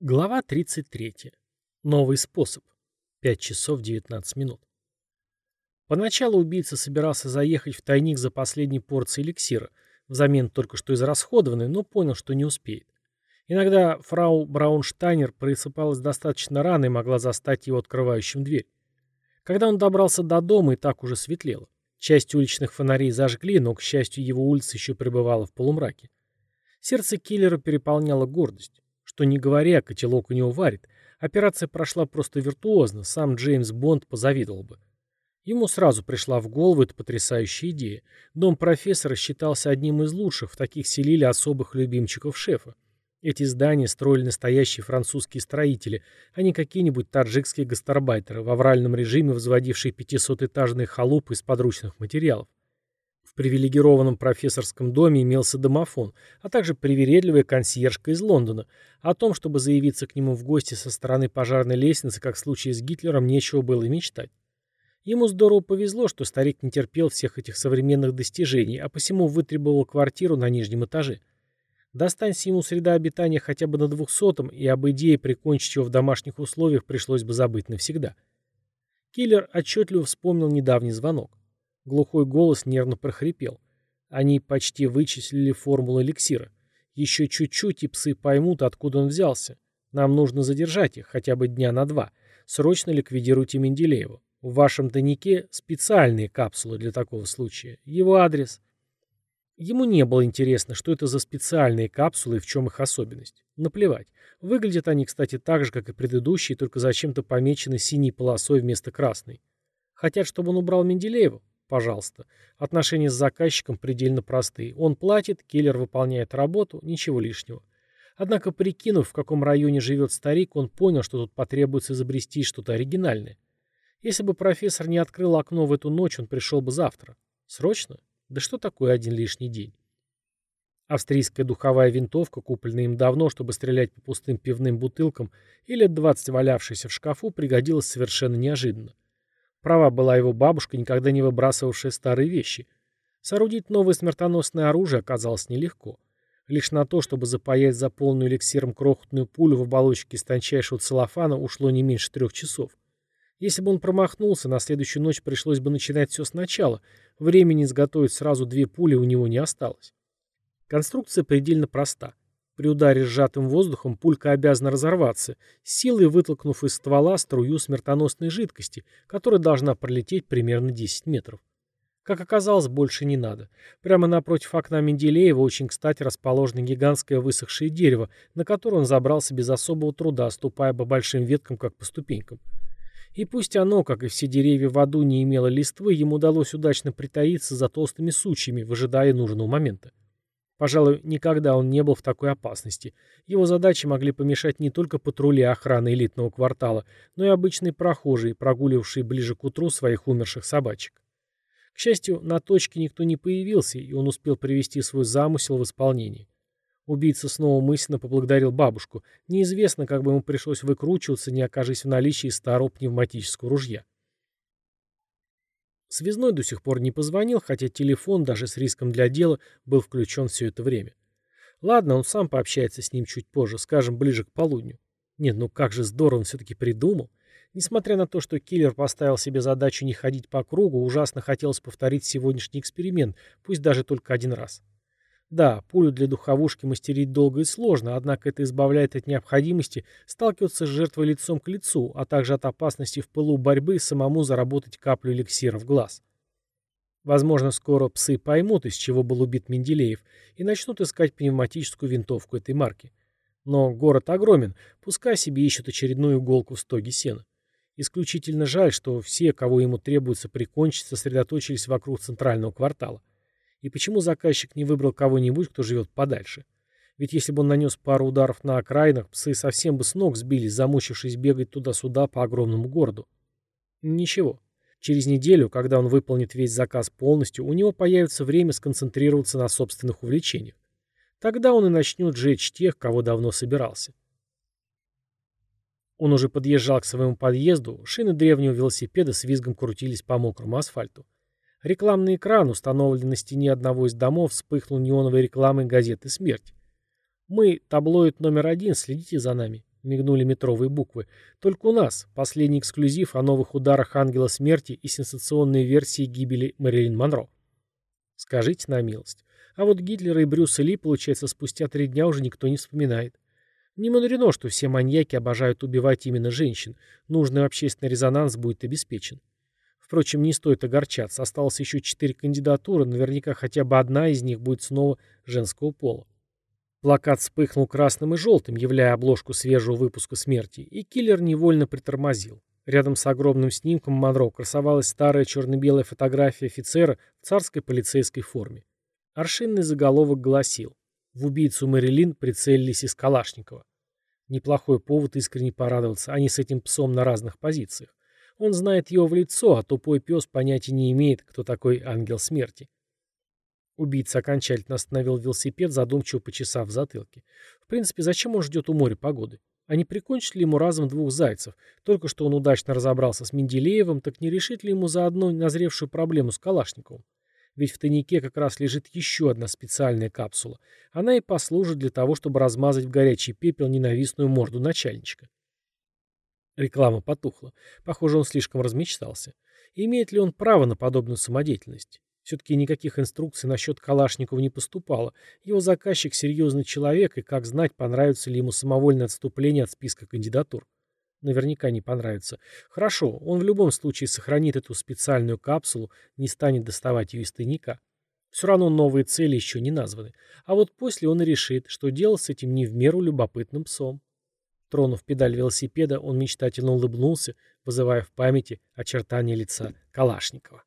Глава 33. Новый способ. 5 часов 19 минут. Поначалу убийца собирался заехать в тайник за последней порцией эликсира, взамен только что израсходованной, но понял, что не успеет. Иногда фрау Браунштайнер просыпалась достаточно рано и могла застать его открывающим дверь. Когда он добрался до дома, и так уже светлело. Часть уличных фонарей зажгли, но, к счастью, его улица еще пребывала в полумраке. Сердце киллера переполняло гордость. Что не говоря, котелок у него варит. Операция прошла просто виртуозно, сам Джеймс Бонд позавидовал бы. Ему сразу пришла в голову эта потрясающая идея. Дом профессора считался одним из лучших, в таких селили особых любимчиков шефа. Эти здания строили настоящие французские строители, а не какие-нибудь таджикские гастарбайтеры, в авральном режиме возводившие 500-этажные халупы из подручных материалов привилегированном профессорском доме имелся домофон, а также привередливая консьержка из Лондона. О том, чтобы заявиться к нему в гости со стороны пожарной лестницы, как в случае с Гитлером, нечего было мечтать. Ему здорово повезло, что старик не терпел всех этих современных достижений, а посему вытребовал квартиру на нижнем этаже. Достанься ему среда обитания хотя бы на двухсотом, и об идее прикончить его в домашних условиях пришлось бы забыть навсегда. Киллер отчетливо вспомнил недавний звонок. Глухой голос нервно прохрипел. Они почти вычислили формулу эликсира. Еще чуть-чуть, и псы поймут, откуда он взялся. Нам нужно задержать их, хотя бы дня на два. Срочно ликвидируйте Менделеева. В вашем тайнике специальные капсулы для такого случая. Его адрес... Ему не было интересно, что это за специальные капсулы и в чем их особенность. Наплевать. Выглядят они, кстати, так же, как и предыдущие, только зачем-то помечены синей полосой вместо красной. Хотят, чтобы он убрал Менделеева? Пожалуйста. Отношения с заказчиком предельно простые. Он платит, киллер выполняет работу, ничего лишнего. Однако, прикинув, в каком районе живет старик, он понял, что тут потребуется изобрести что-то оригинальное. Если бы профессор не открыл окно в эту ночь, он пришел бы завтра. Срочно? Да что такое один лишний день? Австрийская духовая винтовка, купленная им давно, чтобы стрелять по пустым пивным бутылкам, и лет 20 валявшаяся в шкафу, пригодилась совершенно неожиданно. Права была его бабушка, никогда не выбрасывавшая старые вещи. Соорудить новое смертоносное оружие оказалось нелегко. Лишь на то, чтобы запаять за полную эликсиром крохотную пулю в оболочке из тончайшего целлофана, ушло не меньше трех часов. Если бы он промахнулся, на следующую ночь пришлось бы начинать все сначала. Времени изготовить сразу две пули у него не осталось. Конструкция предельно проста. При ударе сжатым воздухом пулька обязана разорваться, силой вытолкнув из ствола струю смертоносной жидкости, которая должна пролететь примерно 10 метров. Как оказалось, больше не надо. Прямо напротив окна Менделеева очень кстати расположено гигантское высохшее дерево, на которое он забрался без особого труда, ступая по большим веткам, как по ступенькам. И пусть оно, как и все деревья в аду, не имело листвы, ему удалось удачно притаиться за толстыми сучьями, выжидая нужного момента. Пожалуй, никогда он не был в такой опасности. Его задачи могли помешать не только патрули охраны элитного квартала, но и обычные прохожие, прогуливавшие ближе к утру своих умерших собачек. К счастью, на точке никто не появился, и он успел привести свой замысел в исполнение. Убийца снова мысленно поблагодарил бабушку. Неизвестно, как бы ему пришлось выкручиваться, не окажись в наличии старого пневматического ружья. Связной до сих пор не позвонил, хотя телефон, даже с риском для дела, был включен все это время. Ладно, он сам пообщается с ним чуть позже, скажем, ближе к полудню. Нет, ну как же здорово он все-таки придумал. Несмотря на то, что киллер поставил себе задачу не ходить по кругу, ужасно хотелось повторить сегодняшний эксперимент, пусть даже только один раз. Да, пулю для духовушки мастерить долго и сложно, однако это избавляет от необходимости сталкиваться с жертвой лицом к лицу, а также от опасности в пылу борьбы самому заработать каплю эликсира в глаз. Возможно, скоро псы поймут, из чего был убит Менделеев, и начнут искать пневматическую винтовку этой марки. Но город огромен, пускай себе ищут очередную иголку в стоге сена. Исключительно жаль, что все, кого ему требуется прикончить, сосредоточились вокруг центрального квартала. И почему заказчик не выбрал кого-нибудь, кто живет подальше? Ведь если бы он нанес пару ударов на окраинах, псы совсем бы с ног сбились, замучившись бегать туда-сюда по огромному городу. Ничего. Через неделю, когда он выполнит весь заказ полностью, у него появится время сконцентрироваться на собственных увлечениях. Тогда он и начнет жечь тех, кого давно собирался. Он уже подъезжал к своему подъезду, шины древнего велосипеда с визгом крутились по мокрому асфальту. Рекламный экран, установленный на стене одного из домов, вспыхнул неоновой рекламой газеты «Смерть». «Мы, таблоид номер один, следите за нами», — Мигнули метровые буквы. Только у нас. Последний эксклюзив о новых ударах Ангела Смерти и сенсационной версии гибели Мэрилин Монро. Скажите на милость. А вот Гитлера и Брюса Ли, получается, спустя три дня уже никто не вспоминает. Не мудрено, что все маньяки обожают убивать именно женщин. Нужный общественный резонанс будет обеспечен. Впрочем, не стоит огорчаться. Осталось еще четыре кандидатуры, наверняка хотя бы одна из них будет снова женского пола. Плакат вспыхнул красным и желтым, являя обложку свежего выпуска «Смерти», и киллер невольно притормозил. Рядом с огромным снимком Монро красовалась старая черно-белая фотография офицера в царской полицейской форме. Аршинный заголовок гласил «В убийцу Мэрилин прицелились из Калашникова». Неплохой повод искренне порадоваться, они с этим псом на разных позициях. Он знает его в лицо, а тупой пес понятия не имеет, кто такой ангел смерти. Убийца окончательно остановил велосипед, задумчиво почесав в затылке. В принципе, зачем он ждет у моря погоды? А не прикончит ли ему разом двух зайцев? Только что он удачно разобрался с Менделеевым, так не решит ли ему заодно назревшую проблему с Калашниковым? Ведь в тайнике как раз лежит еще одна специальная капсула. Она и послужит для того, чтобы размазать в горячий пепел ненавистную морду начальничка. Реклама потухла. Похоже, он слишком размечтался. имеет ли он право на подобную самодеятельность? Все-таки никаких инструкций насчет Калашникова не поступало. Его заказчик серьезный человек, и как знать, понравится ли ему самовольное отступление от списка кандидатур. Наверняка не понравится. Хорошо, он в любом случае сохранит эту специальную капсулу, не станет доставать ее из тайника. Все равно новые цели еще не названы. А вот после он и решит, что делать с этим не в меру любопытным псом. Тронув педаль велосипеда, он мечтательно улыбнулся, вызывая в памяти очертания лица Калашникова.